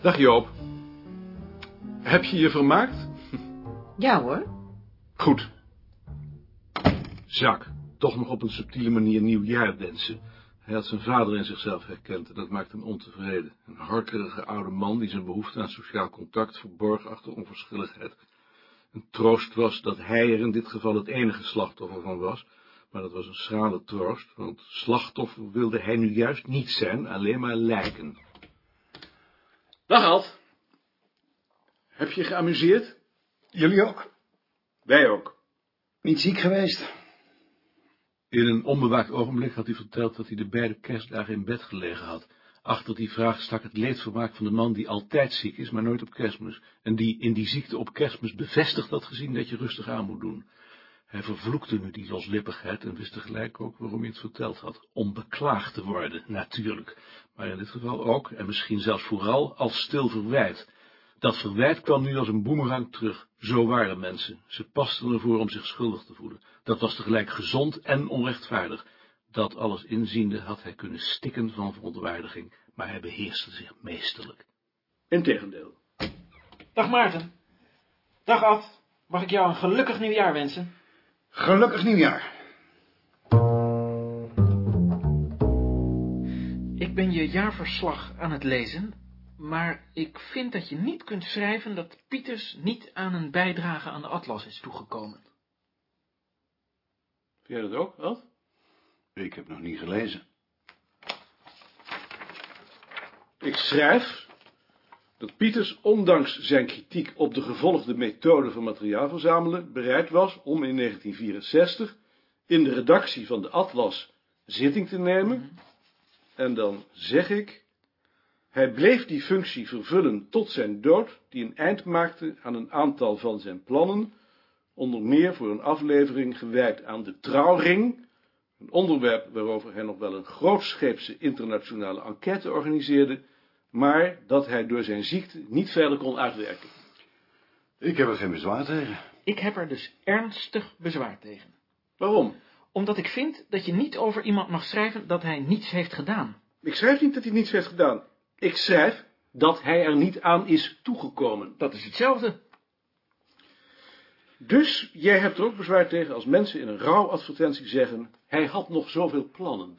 Dag Joop. Heb je je vermaakt? Ja hoor. Goed. Jacques, toch nog op een subtiele manier nieuwjaar wensen. Hij had zijn vader in zichzelf herkend en dat maakte hem ontevreden. Een harkerige oude man die zijn behoefte aan sociaal contact verborg achter onverschilligheid. Een troost was dat hij er in dit geval het enige slachtoffer van was, maar dat was een schrale troost, want slachtoffer wilde hij nu juist niet zijn, alleen maar lijken. Dag Alt. Heb je geamuseerd? Jullie ook? Wij ook. Niet ziek geweest? In een onbewaakt ogenblik had hij verteld dat hij de beide kerstdagen in bed gelegen had. Achter die vraag stak het leedvermaak van de man die altijd ziek is, maar nooit op kerstmis, en die in die ziekte op kerstmis bevestigd had gezien dat je rustig aan moet doen. Hij vervloekte nu die loslippigheid en wist tegelijk ook waarom hij het verteld had. Om beklaagd te worden, natuurlijk, maar in dit geval ook, en misschien zelfs vooral, als stil verwijt. Dat verwijt kwam nu als een boemerang terug. Zo waren mensen. Ze pasten ervoor om zich schuldig te voelen. Dat was tegelijk gezond en onrechtvaardig. Dat alles inziende had hij kunnen stikken van verontwaardiging, maar hij beheerste zich meesterlijk. Integendeel. Dag Maarten. Dag Ad. Mag ik jou een gelukkig nieuwjaar wensen? Gelukkig nieuwjaar. Ik ben je jaarverslag aan het lezen, maar ik vind dat je niet kunt schrijven dat Pieters niet aan een bijdrage aan de atlas is toegekomen. Vind jij dat ook, Ad? Ik heb nog niet gelezen. Ik schrijf dat Pieters, ondanks zijn kritiek op de gevolgde methode van materiaal verzamelen, bereid was om in 1964 in de redactie van de Atlas zitting te nemen. En dan zeg ik, hij bleef die functie vervullen tot zijn dood, die een eind maakte aan een aantal van zijn plannen, onder meer voor een aflevering gewijd aan de trouwring, een onderwerp waarover hij nog wel een grootscheepse internationale enquête organiseerde, maar dat hij door zijn ziekte niet verder kon uitwerken. Ik heb er geen bezwaar tegen. Ik heb er dus ernstig bezwaar tegen. Waarom? Omdat ik vind dat je niet over iemand mag schrijven dat hij niets heeft gedaan. Ik schrijf niet dat hij niets heeft gedaan. Ik schrijf dat hij er niet aan is toegekomen. Dat is hetzelfde. Dus jij hebt er ook bezwaar tegen als mensen in een rouwadvertentie zeggen, hij had nog zoveel plannen.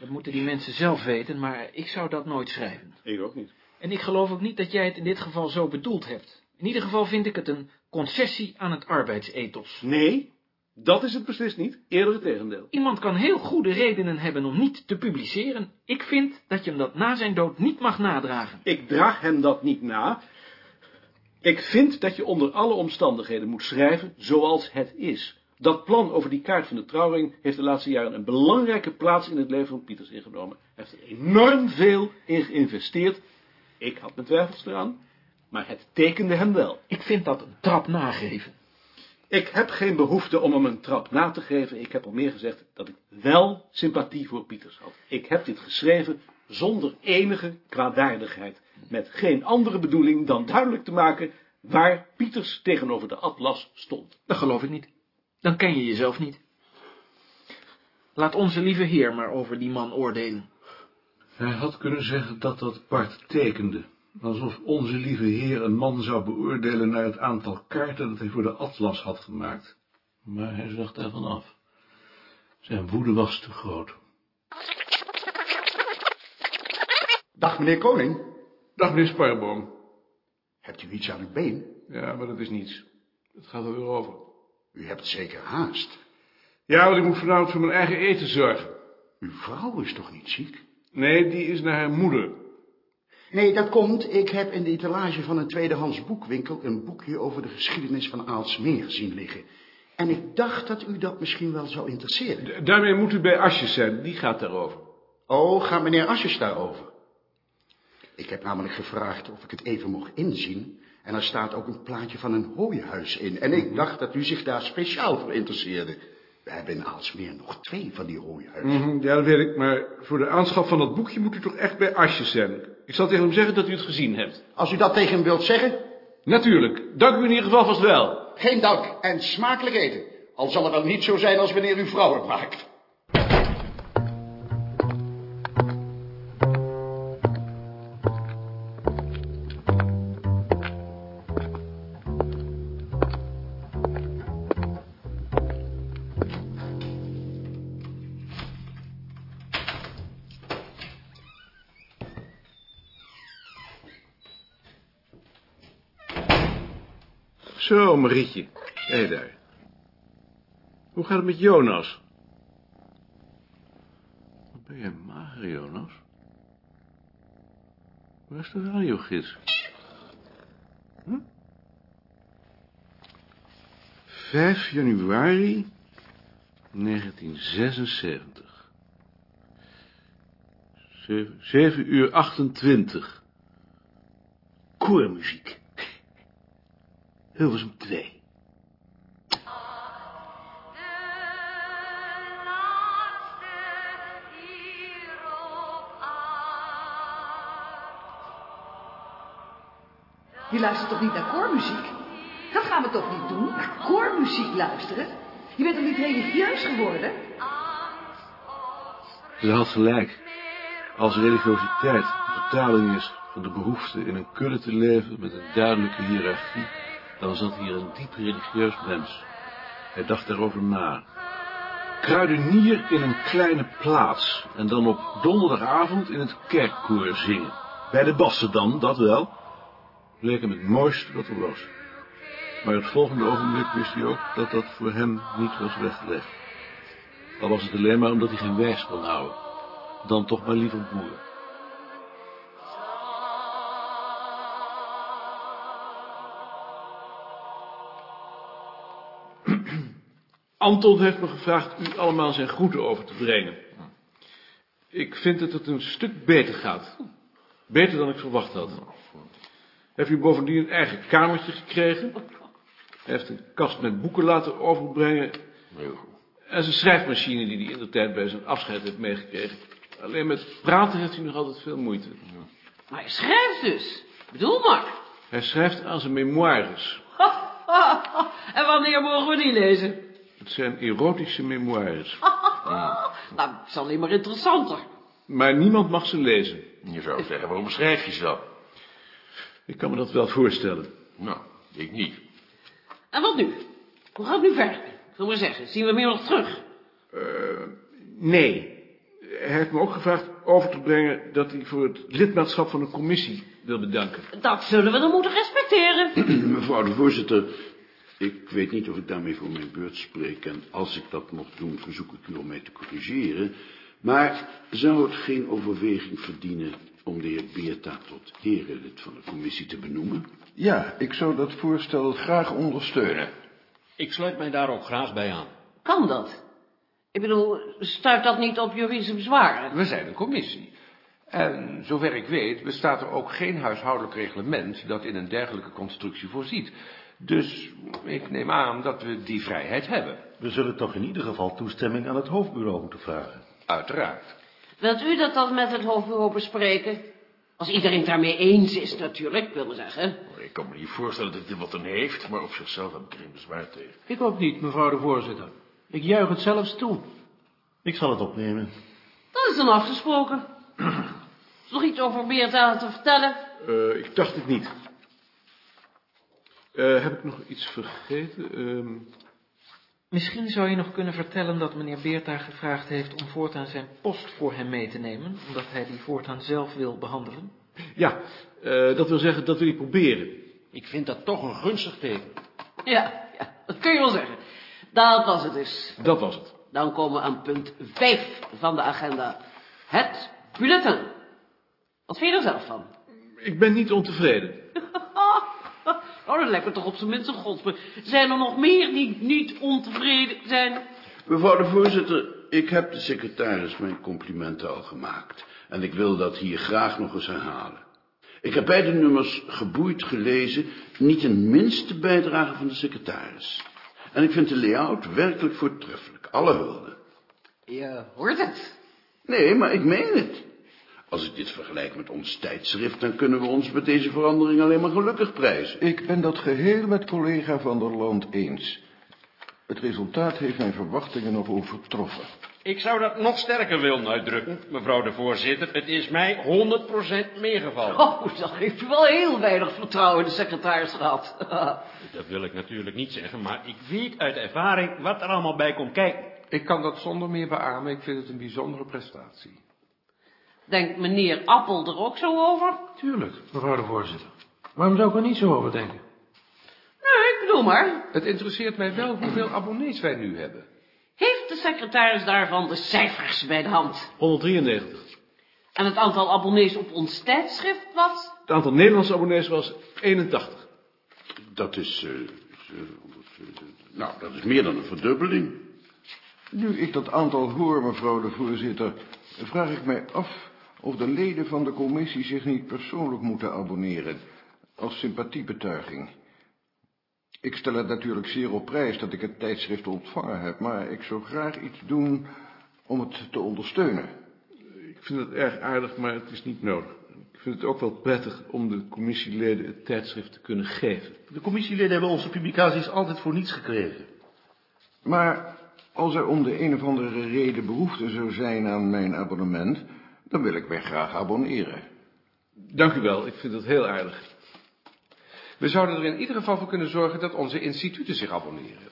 Dat moeten die mensen zelf weten, maar ik zou dat nooit schrijven. Ik ook niet. En ik geloof ook niet dat jij het in dit geval zo bedoeld hebt. In ieder geval vind ik het een concessie aan het arbeidsethos. Nee, dat is het beslist niet. Eerder het tegendeel. Iemand kan heel goede redenen hebben om niet te publiceren. Ik vind dat je hem dat na zijn dood niet mag nadragen. Ik draag hem dat niet na. Ik vind dat je onder alle omstandigheden moet schrijven zoals het is. Dat plan over die kaart van de trouwring heeft de laatste jaren een belangrijke plaats in het leven van Pieters ingenomen. Hij heeft er enorm veel in geïnvesteerd. Ik had mijn twijfels eraan, maar het tekende hem wel. Ik vind dat een trap nageven. Ik heb geen behoefte om hem een trap na te geven. Ik heb al meer gezegd dat ik wel sympathie voor Pieters had. Ik heb dit geschreven zonder enige kwaadaardigheid. Met geen andere bedoeling dan duidelijk te maken waar Pieters tegenover de atlas stond. Dat geloof ik niet. Dan ken je jezelf niet. Laat onze lieve heer maar over die man oordelen. Hij had kunnen zeggen dat dat Bart tekende. Alsof onze lieve heer een man zou beoordelen naar het aantal kaarten dat hij voor de atlas had gemaakt. Maar hij zag daarvan af. Zijn woede was te groot. Dag, meneer Koning. Dag, meneer Sparboom. Hebt u iets aan uw been? Ja, maar dat is niets. Het gaat er weer over. U hebt zeker haast. Ja, want ik moet vanavond voor mijn eigen eten zorgen. Uw vrouw is toch niet ziek? Nee, die is naar haar moeder. Nee, dat komt. Ik heb in de etalage van een tweedehands boekwinkel een boekje over de geschiedenis van Aalsmeer zien liggen. En ik dacht dat u dat misschien wel zou interesseren. D- daarmee moet u bij Asjes zijn, die gaat daarover. Oh, gaat meneer Asjes daarover? Ik heb namelijk gevraagd of ik het even mocht inzien. En er staat ook een plaatje van een hooihuis in. En ik dacht dat u zich daar speciaal voor interesseerde. We hebben in Aalsmeer nog twee van die hooihuizen. Mhm, ja, dat weet ik, maar voor de aanschaf van dat boekje moet u toch echt bij Asjes zijn. Ik zal tegen hem zeggen dat u het gezien hebt. Als u dat tegen hem wilt zeggen, Natuurlijk, dank u in ieder geval vast wel. geen dank en smakelijk eten. Al zal het wel niet zo zijn als wanneer uw vrouw het maakt. Zo, Marietje. Hé daar. Hoe gaat het met Jonas? Wat ben jij mager, Jonas? Waar is de radiogids? Hm? 5 januari 1976. 7, 7 uur 28. Koormuziek. Hilversum 2. Je luistert toch niet naar koormuziek? Dat gaan we toch niet doen? Naar koormuziek luisteren? Je bent toch niet religieus geworden? Ze had gelijk. Als religiositeit de vertaling is van de behoefte in een kudde te leven met een duidelijke hiërarchie, dan zat hier een diep religieus mens. Hij dacht daarover na. Kruidenier in een kleine plaats en dan op donderdagavond in het kerkkoor zingen. Bij de bassen dan, dat wel. Bleek hem het mooiste wat er was. Maar het volgende ogenblik wist hij ook dat dat voor hem niet was weggelegd. Al was het alleen maar omdat hij geen wijs kon houden. Dan toch maar liever boer. Anton heeft me gevraagd u allemaal zijn groeten over te brengen. Ik vind dat het een stuk beter gaat. Beter dan ik verwacht had. Heeft u bovendien een eigen kamertje gekregen? Hij heeft een kast met boeken laten overbrengen. En zijn schrijfmachine die hij in de tijd bij zijn afscheid heeft meegekregen. Alleen met praten heeft hij nog altijd veel moeite. Maar hij schrijft dus. Bedoel maar. Hij schrijft aan zijn memoires. en wanneer mogen we die lezen? Het zijn erotische memoires. Nou, het is alleen maar interessanter. Maar niemand mag ze lezen. Je zou zeggen, waarom schrijf je ze dan? Ik kan me dat wel voorstellen. Nou, ik niet. En wat nu? Hoe gaat het nu verder? Ik wil maar zeggen, zien we meer nog terug? Nee. Hij heeft me ook gevraagd over te brengen dat hij voor het lidmaatschap van de commissie wil bedanken. Dat zullen we dan moeten respecteren. Mevrouw de voorzitter, ik weet niet of ik daarmee voor mijn beurt spreek... en als ik dat mocht doen, verzoek ik u om mij te corrigeren... maar zou het geen overweging verdienen om de heer Beerta tot herenlid van de commissie te benoemen? Ja, ik zou dat voorstel graag ondersteunen. Ik sluit mij daar ook graag bij aan. Kan dat? Ik bedoel, stuit dat niet op juridische bezwaren? We zijn een commissie. En zover ik weet bestaat er ook geen huishoudelijk reglement dat in een dergelijke constructie voorziet. Dus ik neem aan dat we die vrijheid hebben. We zullen toch in ieder geval toestemming aan het hoofdbureau moeten vragen. Uiteraard. Wilt u dat dan met het hoofdbureau bespreken? Als iedereen het daarmee eens is natuurlijk, wil maar zeggen. Ik kan me niet voorstellen dat hij wat aan heeft, maar op zichzelf heb ik er geen bezwaar tegen. Ik ook niet, mevrouw de voorzitter. Ik juich het zelfs toe. Ik zal het opnemen. Dat is dan afgesproken. Is nog iets over Beerta te vertellen? Eh, ik dacht het niet. Eh, heb ik nog iets vergeten? Ehm, Misschien zou je nog kunnen vertellen dat meneer Beerta gevraagd heeft om voortaan zijn post voor hem mee te nemen, omdat hij die voortaan zelf wil behandelen. ja, eh, dat wil zeggen, dat wil ik proberen. Ik vind dat toch een gunstig teken. Ja, ja, dat kun je wel zeggen. Dat was het dus. Dat was het. Dan komen we aan punt 5 van de agenda. Het bulletin. Wat vind je er zelf van? Ik ben niet ontevreden. Oh, dat lijkt me toch op zijn minst een godsbe. Zijn er nog meer die niet ontevreden zijn? Mevrouw de voorzitter, ik heb de secretaris mijn complimenten al gemaakt. En ik wil dat hier graag nog eens herhalen. Ik heb beide nummers geboeid gelezen, niet een minste bijdrage van de secretaris. En ik vind de layout werkelijk voortreffelijk, alle hulde. Je hoort het. Nee, maar ik meen het. Als ik dit vergelijk met ons tijdschrift, dan kunnen we ons met deze verandering alleen maar gelukkig prijzen. Ik ben dat geheel met collega Van der Land eens. Het resultaat heeft mijn verwachtingen nog overtroffen. Ik zou dat nog sterker willen uitdrukken, mevrouw de voorzitter. Het is mij 100% meegevallen. Oh, dan heeft u wel heel weinig vertrouwen in de secretaris gehad. Dat wil ik natuurlijk niet zeggen, maar ik weet uit ervaring wat er allemaal bij komt kijken. Ik kan dat zonder meer beamen. Ik vind het een bijzondere prestatie. Denkt meneer Appel er ook zo over? Tuurlijk, mevrouw de voorzitter. Waarom zou ik er niet zo over denken? Nee, ik bedoel, doe maar. Het interesseert mij wel hoeveel abonnees wij nu hebben. Heeft de secretaris daarvan de cijfers bij de hand? 193. En het aantal abonnees op ons tijdschrift was? Het aantal Nederlandse abonnees was 81. Dat is, eh, nou, dat is meer dan een verdubbeling. Nu ik dat aantal hoor, mevrouw de voorzitter, vraag ik mij af of de leden van de commissie zich niet persoonlijk moeten abonneren, als sympathiebetuiging. Ik stel het natuurlijk zeer op prijs dat ik het tijdschrift ontvangen heb, maar ik zou graag iets doen om het te ondersteunen. Ik vind het erg aardig, maar het is niet nodig. Ik vind het ook wel prettig om de commissieleden het tijdschrift te kunnen geven. De commissieleden hebben onze publicaties altijd voor niets gekregen. Maar als er om de een of andere reden behoefte zou zijn aan mijn abonnement, dan wil ik mij graag abonneren. Dank u wel, ik vind het heel aardig. We zouden er in ieder geval voor kunnen zorgen dat onze instituten zich abonneren.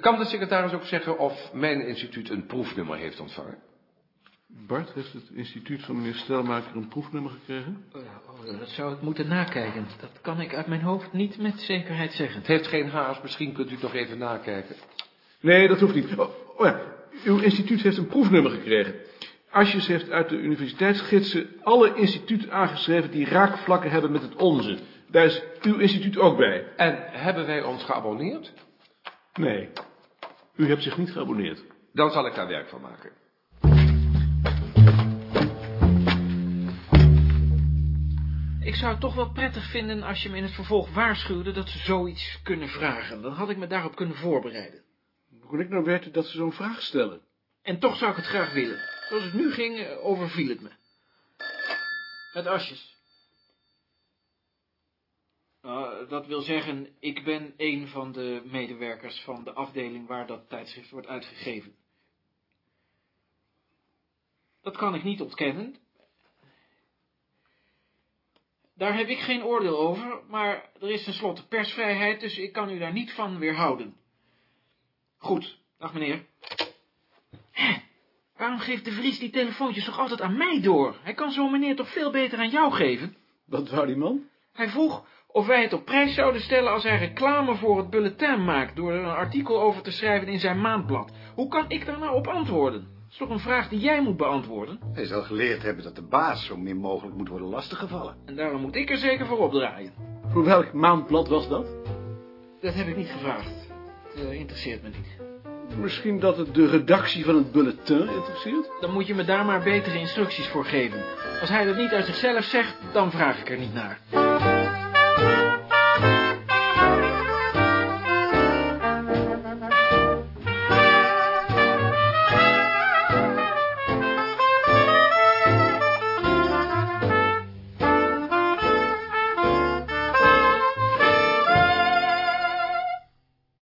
Kan de secretaris ook zeggen of mijn instituut een proefnummer heeft ontvangen? Bart, heeft het instituut van meneer Stelmaker een proefnummer gekregen? Oh, dat zou ik moeten nakijken. Dat kan ik uit mijn hoofd niet met zekerheid zeggen. Het heeft geen haast, misschien kunt u het nog even nakijken. Nee, dat hoeft niet. Oh, oh ja, uw instituut heeft een proefnummer gekregen. Asjes heeft uit de universiteitsgidsen alle instituten aangeschreven die raakvlakken hebben met het onze. Daar is uw instituut ook bij. En hebben wij ons geabonneerd? Nee, u hebt zich niet geabonneerd. Dan zal ik daar werk van maken. Ik zou het toch wel prettig vinden als je me in het vervolg waarschuwde dat ze zoiets kunnen vragen. Dan had ik me daarop kunnen voorbereiden. Hoe kon ik nou weten dat ze zo'n vraag stellen? En toch zou ik het graag willen. Zoals het nu ging, eh, overviel het me. Het asjes. Uh, dat wil zeggen, ik ben een van de medewerkers van de afdeling waar dat tijdschrift wordt uitgegeven. Dat kan ik niet ontkennen. Daar heb ik geen oordeel over, maar er is tenslotte persvrijheid, dus ik kan u daar niet van weerhouden. Goed, dag meneer. Hè, waarom geeft de Vries die telefoontjes toch altijd aan mij door? Hij kan zo'n meneer toch veel beter aan jou geven? Wat wou die man? Hij vroeg of wij het op prijs zouden stellen als hij reclame voor het bulletin maakt, door er een artikel over te schrijven in zijn maandblad. Hoe kan ik daar nou op antwoorden? Dat is toch een vraag die jij moet beantwoorden? Hij zal geleerd hebben dat de baas zo min mogelijk moet worden lastiggevallen. En daarom moet ik er zeker voor opdraaien. Voor welk maandblad was dat? Dat heb ik niet gevraagd. Het uh, interesseert me niet. Misschien dat het de redactie van het bulletin interesseert? Dan moet je me daar maar betere instructies voor geven. Als hij dat niet uit zichzelf zegt, dan vraag ik er niet naar.